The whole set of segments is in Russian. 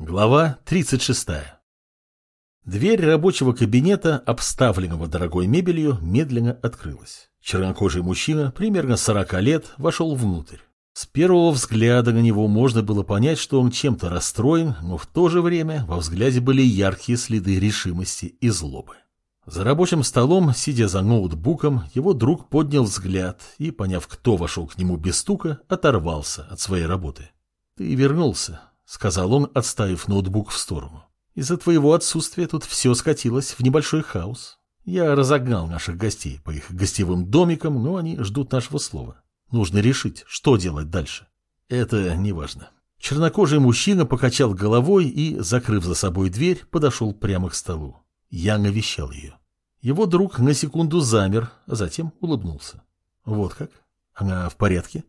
Глава 36. Дверь рабочего кабинета, обставленного дорогой мебелью, медленно открылась. Чернокожий мужчина, примерно 40 лет, вошел внутрь. С первого взгляда на него можно было понять, что он чем-то расстроен, но в то же время во взгляде были яркие следы решимости и злобы. За рабочим столом, сидя за ноутбуком, его друг поднял взгляд и, поняв, кто вошел к нему без стука, оторвался от своей работы. «Ты вернулся», — сказал он, отставив ноутбук в сторону. «Из-за твоего отсутствия тут все скатилось в небольшой хаос. Я разогнал наших гостей по их гостевым домикам, но они ждут нашего слова. Нужно решить, что делать дальше. Это неважно». Чернокожий мужчина покачал головой и, закрыв за собой дверь, подошел прямо к столу. Я навещал ее. Его друг на секунду замер, а затем улыбнулся. «Вот как? Она в порядке?»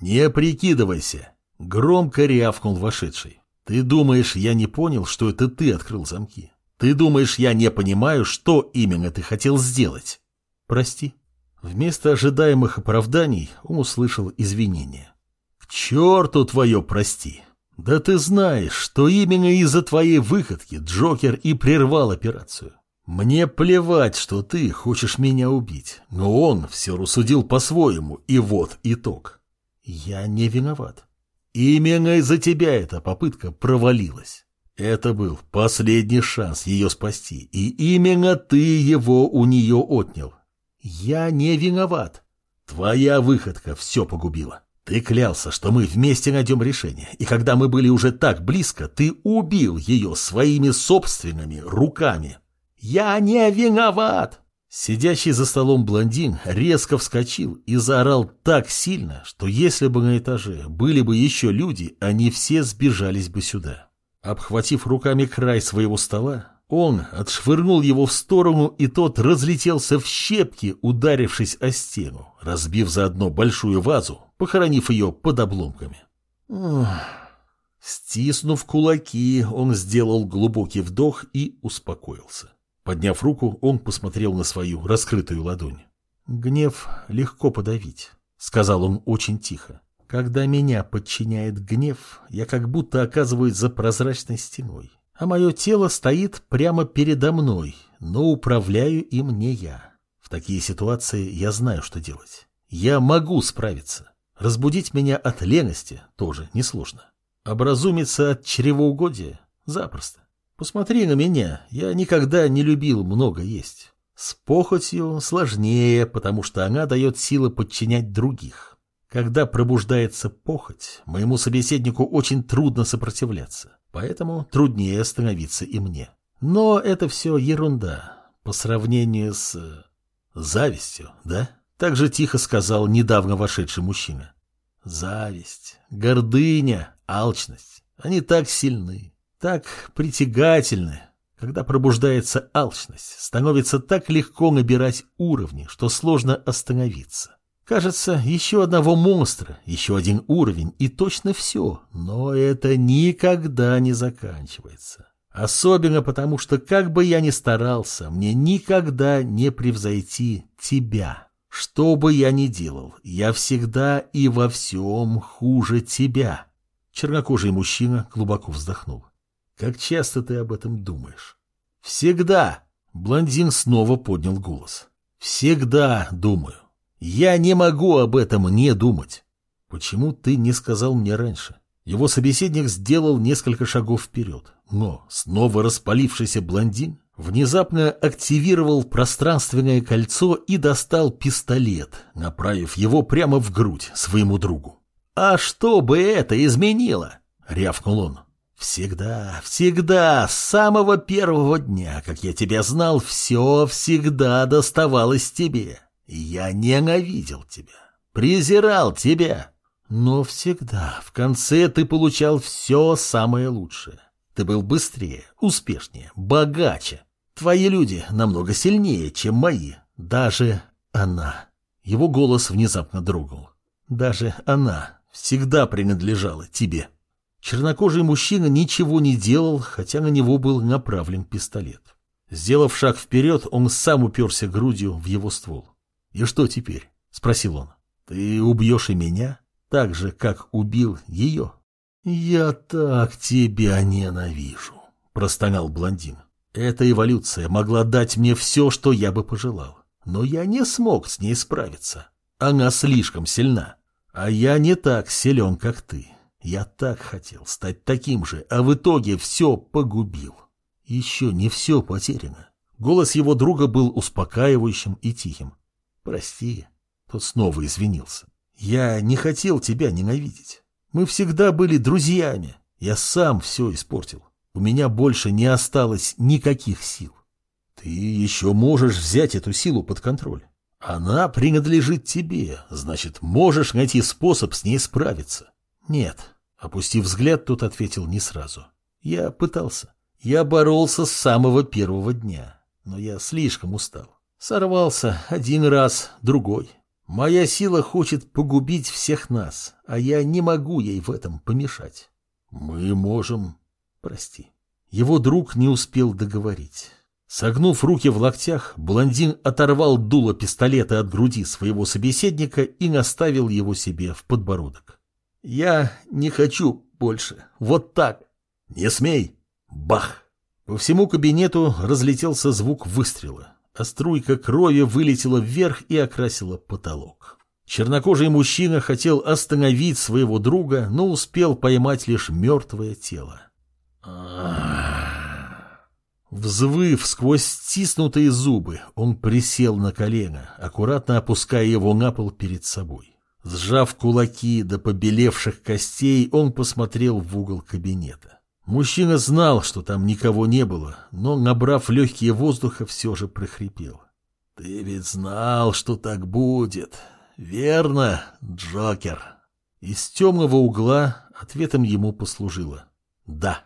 «Не прикидывайся!» Громко рявкнул вошедший. «Ты думаешь, я не понял, что это ты открыл замки? Ты думаешь, я не понимаю, что именно ты хотел сделать?» «Прости». Вместо ожидаемых оправданий он услышал извинения. «К черту твое прости! Да ты знаешь, что именно из-за твоей выходки Джокер и прервал операцию. Мне плевать, что ты хочешь меня убить, но он все рассудил по-своему, и вот итог. Я не виноват. Именно из-за тебя эта попытка провалилась. Это был последний шанс ее спасти, и именно ты его у нее отнял. Я не виноват. Твоя выходка все погубила. Ты клялся, что мы вместе найдем решение, и когда мы были уже так близко, ты убил ее своими собственными руками. Я не виноват. Сидящий за столом блондин резко вскочил и заорал так сильно, что если бы на этаже были бы еще люди, они все сбежались бы сюда. Обхватив руками край своего стола, он отшвырнул его в сторону, и тот разлетелся в щепки, ударившись о стену, разбив заодно большую вазу, похоронив ее под обломками. Стиснув кулаки, он сделал глубокий вдох и успокоился. Подняв руку, он посмотрел на свою раскрытую ладонь. «Гнев легко подавить», — сказал он очень тихо. «Когда меня подчиняет гнев, я как будто оказываюсь за прозрачной стеной, а мое тело стоит прямо передо мной, но управляю им не я. В такие ситуации я знаю, что делать. Я могу справиться. Разбудить меня от лености тоже несложно. Образумиться от чревоугодия запросто. Посмотри на меня, я никогда не любил много есть. С похотью сложнее, потому что она дает силы подчинять других. Когда пробуждается похоть, моему собеседнику очень трудно сопротивляться, поэтому труднее становиться и мне. Но это все ерунда по сравнению с... завистью, да? Так же тихо сказал недавно вошедший мужчина. Зависть, гордыня, алчность, они так сильны так притягательны. Когда пробуждается алчность, становится так легко набирать уровни, что сложно остановиться. Кажется, еще одного монстра, еще один уровень, и точно все, но это никогда не заканчивается. Особенно потому, что как бы я ни старался, мне никогда не превзойти тебя. Что бы я ни делал, я всегда и во всем хуже тебя. Чернокожий мужчина глубоко вздохнул. Как часто ты об этом думаешь? Всегда. Блондин снова поднял голос. Всегда думаю. Я не могу об этом не думать. Почему ты не сказал мне раньше? Его собеседник сделал несколько шагов вперед, но снова распалившийся блондин внезапно активировал пространственное кольцо и достал пистолет, направив его прямо в грудь своему другу. «А что бы это изменило?» — рявкнул он. Всегда, всегда, с самого первого дня, как я тебя знал, все всегда доставалось тебе. Я ненавидел тебя, презирал тебя. Но всегда в конце ты получал все самое лучшее. Ты был быстрее, успешнее, богаче. Твои люди намного сильнее, чем мои. Даже она. Его голос внезапно дрогнул. Даже она всегда принадлежала тебе. Чернокожий мужчина ничего не делал, хотя на него был направлен пистолет. Сделав шаг вперед, он сам уперся грудью в его ствол. «И что теперь?» — спросил он. «Ты убьешь и меня, так же, как убил ее?» «Я так тебя ненавижу», — простонал блондин. «Эта эволюция могла дать мне все, что я бы пожелал, но я не смог с ней справиться. Она слишком сильна, а я не так силен, как ты. Я так хотел стать таким же, а в итоге все погубил. Еще не все потеряно». Голос его друга был успокаивающим и тихим. «Прости». Тот снова извинился. «Я не хотел тебя ненавидеть. Мы всегда были друзьями. Я сам все испортил. У меня больше не осталось никаких сил. Ты еще можешь взять эту силу под контроль. Она принадлежит тебе, значит, можешь найти способ с ней справиться. Нет, опустив взгляд, тот ответил не сразу. Я пытался. Я боролся с самого первого дня, но я слишком устал. Сорвался один раз, другой. Моя сила хочет погубить всех нас, а я не могу ей в этом помешать. Мы можем... Прости. Его друг не успел договорить. Согнув руки в локтях, блондин оторвал дуло пистолета от груди своего собеседника и наставил его себе в подбородок. «Я не хочу больше. Вот так. Не смей!» Бах! По всему кабинету разлетелся звук выстрела а струйка крови вылетела вверх и окрасила потолок. Чернокожий мужчина хотел остановить своего друга, но успел поймать лишь мертвое тело. Взвыв сквозь стиснутые зубы, он присел на колено, аккуратно опуская его на пол перед собой. Сжав кулаки до побелевших костей, он посмотрел в угол кабинета. Мужчина знал, что там никого не было, но, набрав легкие воздуха, все же прохрипел. «Ты ведь знал, что так будет. Верно, Джокер?» Из темного угла ответом ему послужило «Да».